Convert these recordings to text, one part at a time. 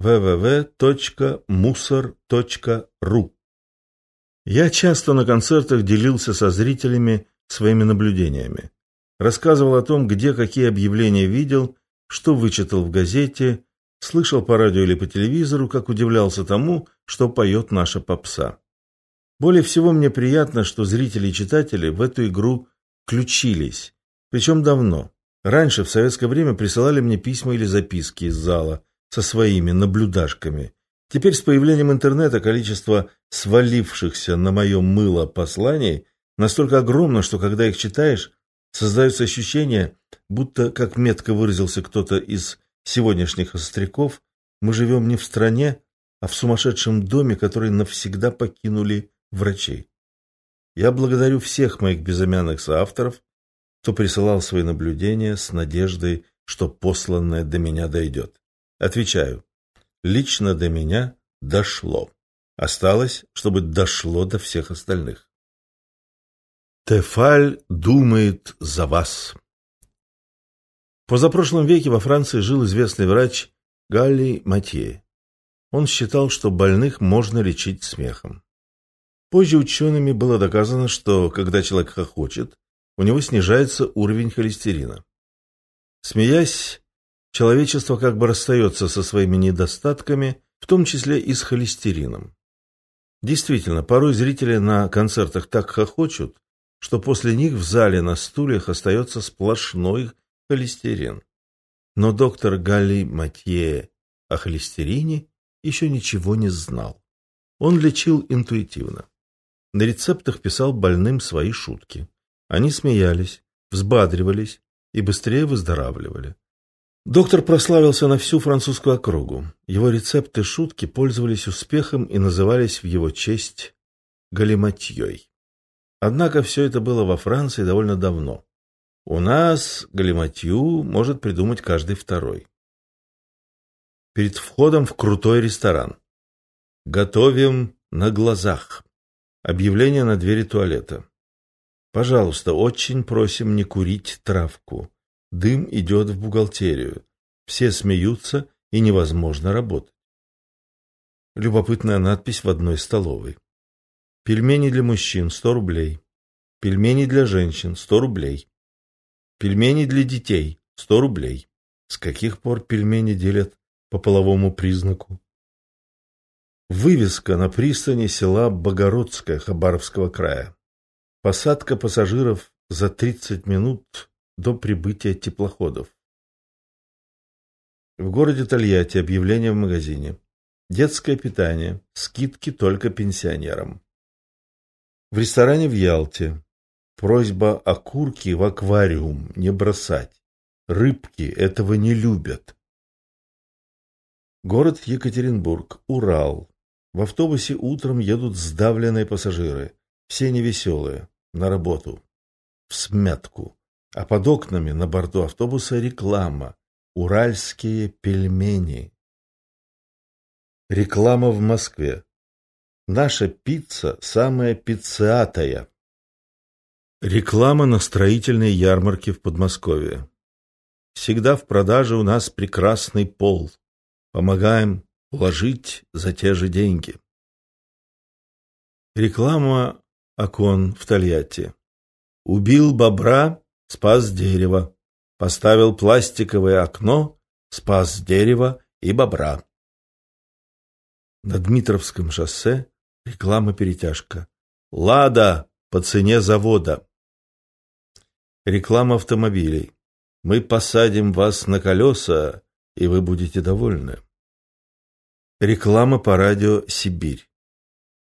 www.musor.ru Я часто на концертах делился со зрителями своими наблюдениями. Рассказывал о том, где какие объявления видел, что вычитал в газете, слышал по радио или по телевизору, как удивлялся тому, что поет наша попса. Более всего мне приятно, что зрители и читатели в эту игру включились, причем давно. Раньше, в советское время, присылали мне письма или записки из зала со своими наблюдашками. Теперь с появлением интернета количество свалившихся на мое мыло посланий настолько огромно, что когда их читаешь, создается ощущение, будто, как метко выразился кто-то из сегодняшних остряков, мы живем не в стране, а в сумасшедшем доме, который навсегда покинули врачей. Я благодарю всех моих безымянных соавторов, кто присылал свои наблюдения с надеждой, что посланное до меня дойдет. Отвечаю, лично до меня дошло. Осталось, чтобы дошло до всех остальных. Тефаль думает за вас. Позапрошлом веке во Франции жил известный врач Галли Матье. Он считал, что больных можно лечить смехом. Позже учеными было доказано, что когда человек хохочет, у него снижается уровень холестерина. Смеясь, человечество как бы расстается со своими недостатками, в том числе и с холестерином. Действительно, порой зрители на концертах так хохочут, что после них в зале на стульях остается сплошной холестерин. Но доктор Галли Матье о холестерине еще ничего не знал. Он лечил интуитивно. На рецептах писал больным свои шутки. Они смеялись, взбадривались и быстрее выздоравливали. Доктор прославился на всю французскую округу. Его рецепты шутки пользовались успехом и назывались в его честь галиматьей. Однако все это было во Франции довольно давно. У нас галиматью может придумать каждый второй. Перед входом в крутой ресторан. Готовим на глазах. Объявление на двери туалета. Пожалуйста, очень просим не курить травку. Дым идет в бухгалтерию. Все смеются, и невозможно работать. Любопытная надпись в одной столовой. Пельмени для мужчин – 100 рублей. Пельмени для женщин – 100 рублей. Пельмени для детей – 100 рублей. С каких пор пельмени делят по половому признаку? Вывеска на пристани села Богородское Хабаровского края. Посадка пассажиров за 30 минут до прибытия теплоходов. В городе Тольятти объявление в магазине. Детское питание. Скидки только пенсионерам. В ресторане в Ялте. Просьба окурки в аквариум не бросать. Рыбки этого не любят. Город Екатеринбург. Урал. В автобусе утром едут сдавленные пассажиры. Все невеселые. На работу. В смятку. А под окнами на борту автобуса реклама. Уральские пельмени. Реклама в Москве. Наша пицца самая пиццатая. Реклама на строительной ярмарке в Подмосковье. Всегда в продаже у нас прекрасный пол. Помогаем Вложить за те же деньги. Реклама окон в Тольятти. Убил бобра, спас дерево. Поставил пластиковое окно, спас дерево и бобра. На Дмитровском шоссе реклама-перетяжка. «Лада» по цене завода. Реклама автомобилей. Мы посадим вас на колеса, и вы будете довольны. Реклама по радио «Сибирь».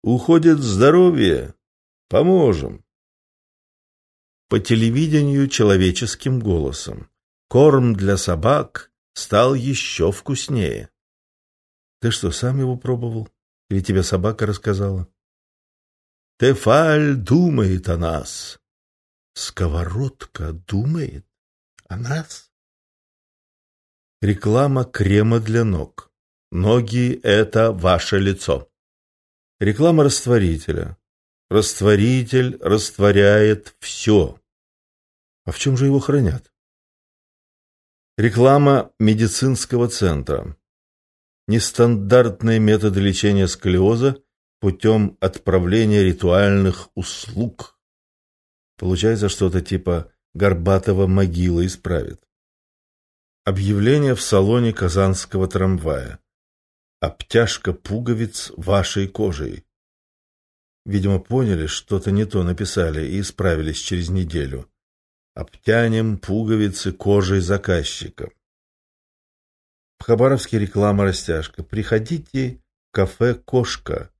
Уходит здоровье. Поможем. По телевидению человеческим голосом. Корм для собак стал еще вкуснее. Ты что, сам его пробовал? Или тебе собака рассказала? Тефаль думает о нас. Сковородка думает о нас. Реклама крема для ног. Ноги – это ваше лицо. Реклама растворителя. Растворитель растворяет все. А в чем же его хранят? Реклама медицинского центра. нестандартные методы лечения сколиоза путем отправления ритуальных услуг. Получается что-то типа Горбатова могила исправит. Объявление в салоне казанского трамвая. Обтяжка пуговиц вашей кожей. Видимо, поняли, что-то не то написали и исправились через неделю. Обтянем пуговицы кожей заказчика. В Хабаровске реклама растяжка. Приходите в кафе «Кошка».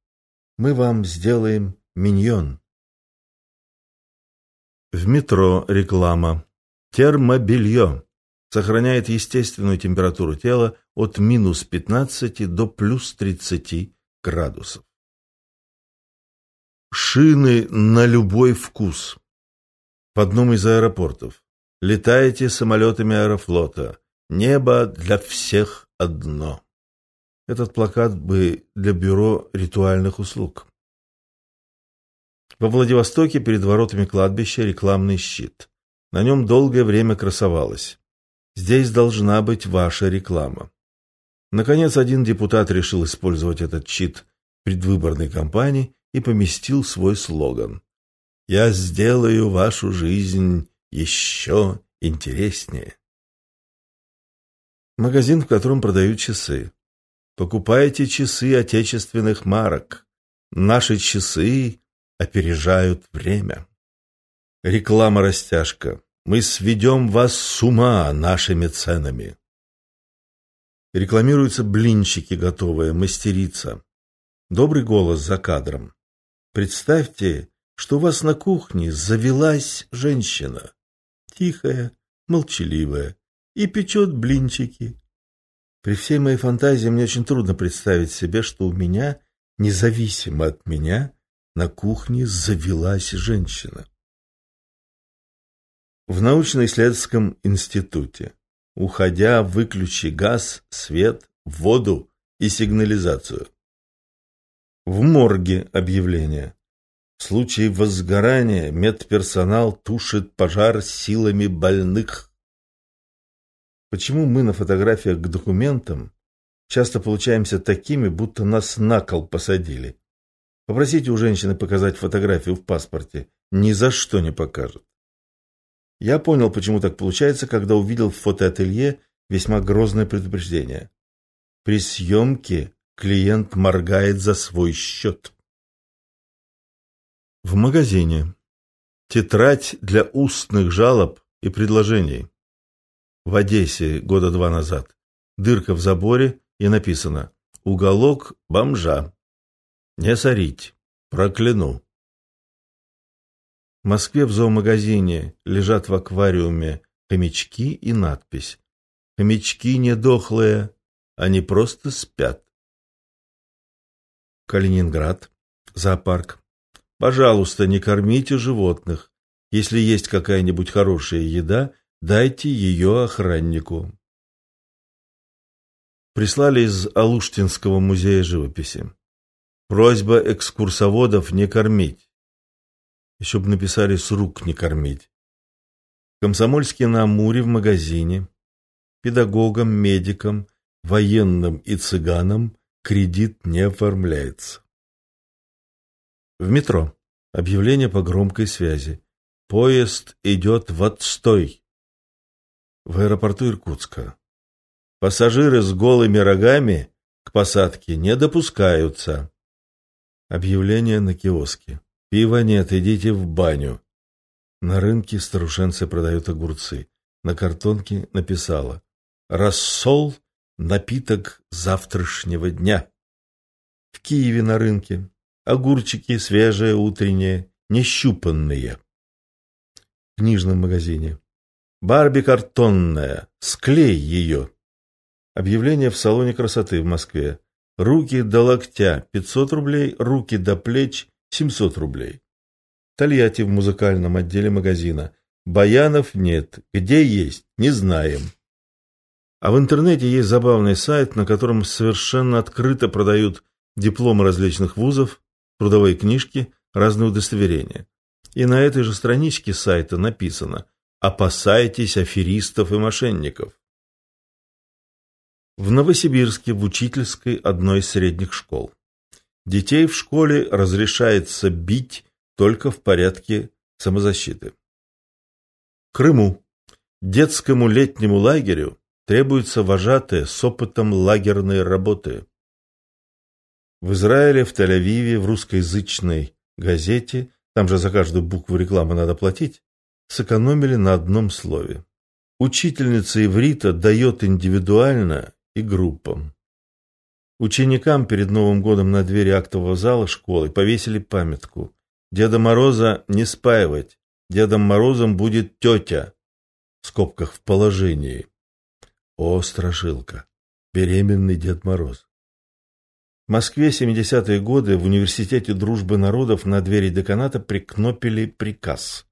Мы вам сделаем миньон. В метро реклама. Термобелье. Сохраняет естественную температуру тела от минус 15 до плюс 30 градусов. Шины на любой вкус. В одном из аэропортов. Летаете самолетами аэрофлота. Небо для всех одно. Этот плакат бы для бюро ритуальных услуг. Во Владивостоке перед воротами кладбища рекламный щит. На нем долгое время красовалось. Здесь должна быть ваша реклама. Наконец, один депутат решил использовать этот щит предвыборной кампании и поместил свой слоган. «Я сделаю вашу жизнь еще интереснее». Магазин, в котором продают часы. Покупайте часы отечественных марок. Наши часы опережают время. Реклама-растяжка. Мы сведем вас с ума нашими ценами. Рекламируются блинчики готовые, мастерица. Добрый голос за кадром. Представьте, что у вас на кухне завелась женщина. Тихая, молчаливая. И печет блинчики. При всей моей фантазии мне очень трудно представить себе, что у меня, независимо от меня, на кухне завелась женщина. В научно-исследовательском институте, уходя, выключи газ, свет, воду и сигнализацию. В морге объявление. В случае возгорания медперсонал тушит пожар силами больных. Почему мы на фотографиях к документам часто получаемся такими, будто нас на кол посадили? Попросите у женщины показать фотографию в паспорте. Ни за что не покажет. Я понял, почему так получается, когда увидел в фотоателье весьма грозное предупреждение. При съемке клиент моргает за свой счет. В магазине. Тетрадь для устных жалоб и предложений. В Одессе года два назад. Дырка в заборе и написано «Уголок бомжа». Не сорить. Прокляну. В Москве в зоомагазине лежат в аквариуме хомячки и надпись «Хомячки не дохлые, они просто спят». Калининград. Зоопарк. Пожалуйста, не кормите животных. Если есть какая-нибудь хорошая еда, дайте ее охраннику. Прислали из Алуштинского музея живописи. Просьба экскурсоводов не кормить. Еще бы написали «с рук не кормить». Комсомольский на Амуре в магазине. Педагогам, медикам, военным и цыганам кредит не оформляется. В метро. Объявление по громкой связи. Поезд идет в отстой. В аэропорту Иркутска. Пассажиры с голыми рогами к посадке не допускаются. Объявление на киоске. Пива нет, идите в баню. На рынке старушенцы продают огурцы. На картонке написала «Рассол – напиток завтрашнего дня». В Киеве на рынке огурчики свежие, утренние, нещупанные. В книжном магазине. Барби картонная, склей ее. Объявление в салоне красоты в Москве. Руки до локтя – 500 рублей, руки до плеч – 700 рублей. Тольятти в музыкальном отделе магазина. Баянов нет. Где есть, не знаем. А в интернете есть забавный сайт, на котором совершенно открыто продают дипломы различных вузов, трудовые книжки, разные удостоверения. И на этой же страничке сайта написано «Опасайтесь аферистов и мошенников». В Новосибирске в учительской одной из средних школ. Детей в школе разрешается бить только в порядке самозащиты. Крыму детскому летнему лагерю требуется вожатые с опытом лагерной работы. В Израиле, в Тель-Авиве, в русскоязычной газете, там же за каждую букву рекламы надо платить, сэкономили на одном слове. Учительница иврита дает индивидуально и группам. Ученикам перед Новым годом на двери актового зала школы повесили памятку. Деда Мороза не спаивать. Дедом Морозом будет тетя. В скобках в положении. О, страшилка! Беременный Дед Мороз. В Москве 70-е годы в Университете дружбы народов на двери деканата прикнопили приказ.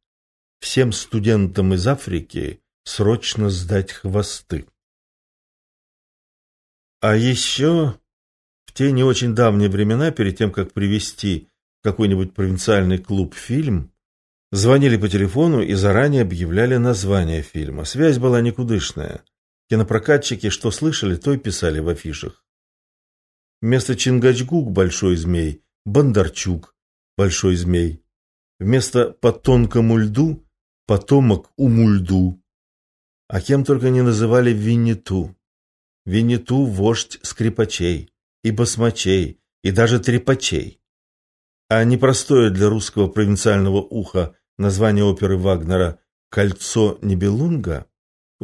Всем студентам из Африки срочно сдать хвосты. А еще в те не очень давние времена, перед тем, как привести какой-нибудь провинциальный клуб фильм, звонили по телефону и заранее объявляли название фильма. Связь была никудышная. Кинопрокатчики что слышали, то и писали в афишах. Вместо Чингачгук – большой змей, Бондарчук – большой змей. Вместо «по тонкому льду» – потомок умульду. А кем только не называли Винниту. Винниту – вождь скрипачей, и басмачей, и даже трепачей. А непростое для русского провинциального уха название оперы Вагнера «Кольцо Нибелунга»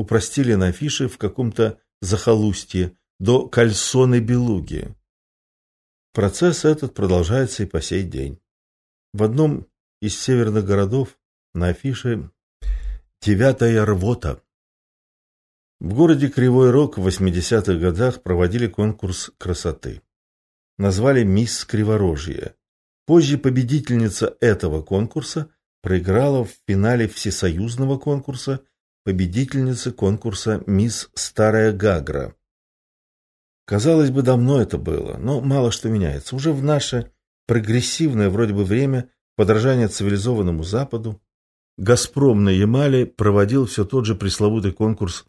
упростили на афише в каком-то захолустье до Кальсоны Белуги. Процесс этот продолжается и по сей день. В одном из северных городов на афише «Девятая рвота». В городе Кривой Рог в 80-х годах проводили конкурс красоты. Назвали «Мисс Криворожье». Позже победительница этого конкурса проиграла в финале всесоюзного конкурса победительницы конкурса «Мисс Старая Гагра». Казалось бы, давно это было, но мало что меняется. Уже в наше прогрессивное вроде бы время подражания цивилизованному Западу «Газпром» на Ямале проводил все тот же пресловутый конкурс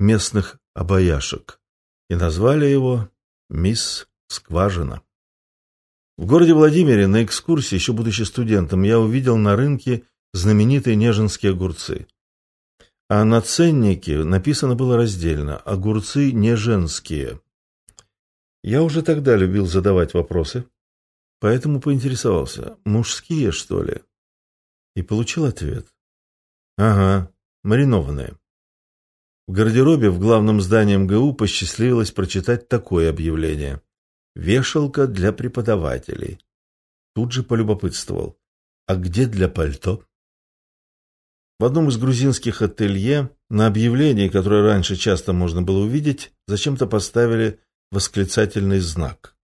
местных обаяшек и назвали его «Мисс Скважина». В городе Владимире на экскурсии, еще будучи студентом, я увидел на рынке знаменитые неженские огурцы. А на ценнике написано было раздельно «Огурцы не женские». Я уже тогда любил задавать вопросы, поэтому поинтересовался, мужские, что ли? И получил ответ. Ага, маринованные. В гардеробе в главном здании МГУ посчастливилось прочитать такое объявление. «Вешалка для преподавателей». Тут же полюбопытствовал. «А где для пальто?» В одном из грузинских ателье на объявлении, которое раньше часто можно было увидеть, зачем-то поставили восклицательный знак.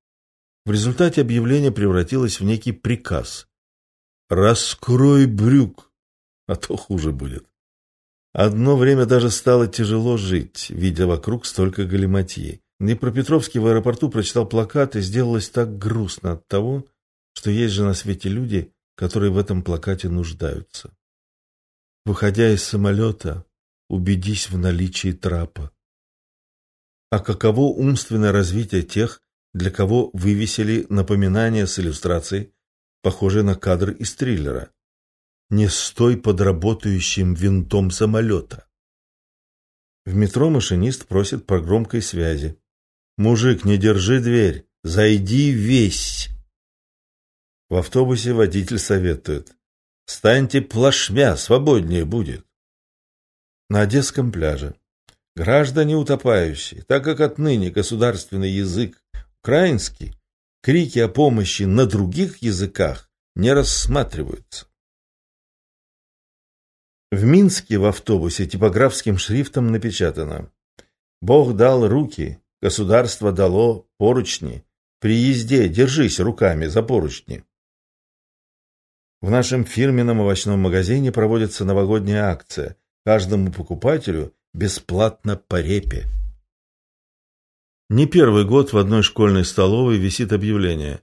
В результате объявление превратилось в некий приказ. «Раскрой брюк, а то хуже будет». Одно время даже стало тяжело жить, видя вокруг столько галиматьи. Днепропетровский в аэропорту прочитал плакат и сделалось так грустно от того, что есть же на свете люди, которые в этом плакате нуждаются. Выходя из самолета, убедись в наличии трапа. А каково умственное развитие тех, для кого вывесили напоминание с иллюстрацией, похожей на кадр из триллера? Не стой под работающим винтом самолета. В метро машинист просит по громкой связи. «Мужик, не держи дверь, зайди весь!» В автобусе водитель советует. «Станьте плашмя, свободнее будет!» На Одесском пляже Граждане утопающие, так как отныне государственный язык украинский, крики о помощи на других языках не рассматриваются. В Минске в автобусе типографским шрифтом напечатано «Бог дал руки, государство дало поручни. При езде держись руками за поручни». В нашем фирменном овощном магазине проводится новогодняя акция. Каждому покупателю бесплатно по репе. Не первый год в одной школьной столовой висит объявление.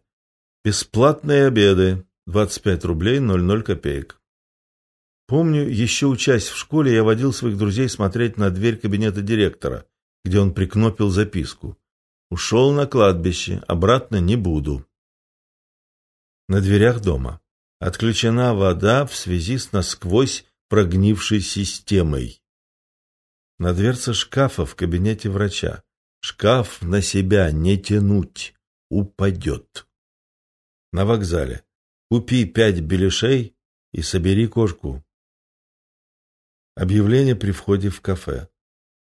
Бесплатные обеды. 25 рублей 00 копеек. Помню, еще учась в школе, я водил своих друзей смотреть на дверь кабинета директора. где он прикнопил записку. «Ушел на кладбище, обратно не буду». На дверях дома. Отключена вода в связи с насквозь прогнившей системой. На дверце шкафа в кабинете врача. Шкаф на себя не тянуть, упадет. На вокзале. Купи пять беляшей и собери кошку. Объявление при входе в кафе.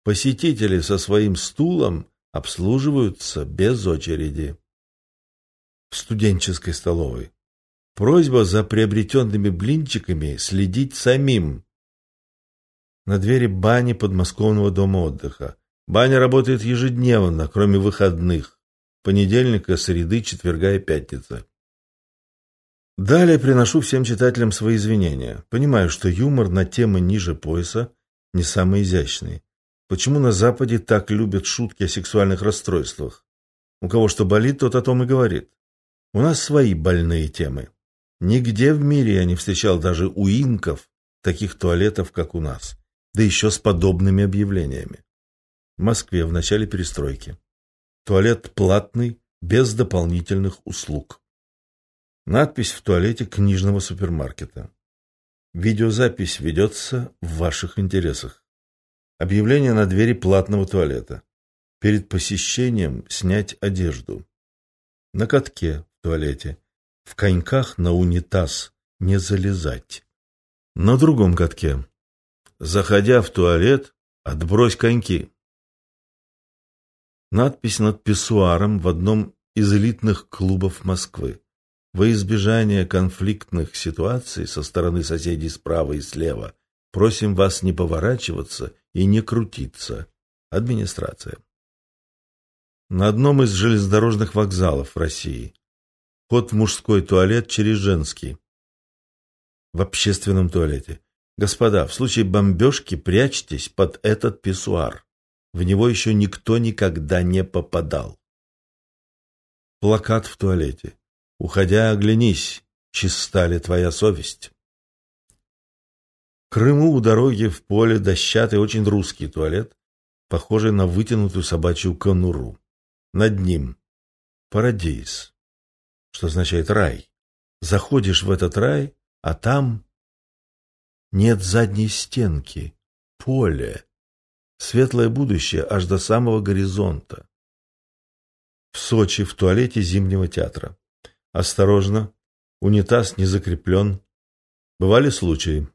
Посетители со своим стулом обслуживаются без очереди. В студенческой столовой. Просьба за приобретенными блинчиками следить самим. На двери бани подмосковного дома отдыха. Баня работает ежедневно, кроме выходных. Понедельника, среды, четверга и пятница. Далее приношу всем читателям свои извинения. Понимаю, что юмор на темы ниже пояса не самый изящный. Почему на Западе так любят шутки о сексуальных расстройствах? У кого что болит, тот о том и говорит. У нас свои больные темы. Нигде в мире я не встречал даже у инков таких туалетов, как у нас. Да еще с подобными объявлениями. В Москве в начале перестройки. Туалет платный, без дополнительных услуг. Надпись в туалете книжного супермаркета. Видеозапись ведется в ваших интересах. Объявление на двери платного туалета. Перед посещением снять одежду. На катке в туалете. В коньках на унитаз не залезать. На другом катке. Заходя в туалет, отбрось коньки. Надпись над писсуаром в одном из элитных клубов Москвы. Во избежание конфликтных ситуаций со стороны соседей справа и слева просим вас не поворачиваться и не крутиться. Администрация. На одном из железнодорожных вокзалов России. Ход в мужской туалет через женский. В общественном туалете. Господа, в случае бомбежки прячьтесь под этот писсуар. В него еще никто никогда не попадал. Плакат в туалете. Уходя, оглянись, чиста ли твоя совесть. Крыму у дороги в поле дощатый, очень русский туалет, похожий на вытянутую собачью конуру. Над ним парадиз, что означает рай. Заходишь в этот рай, а там нет задней стенки, поле, светлое будущее аж до самого горизонта. В Сочи в туалете Зимнего театра. Осторожно, унитаз не закреплен. Бывали случаи.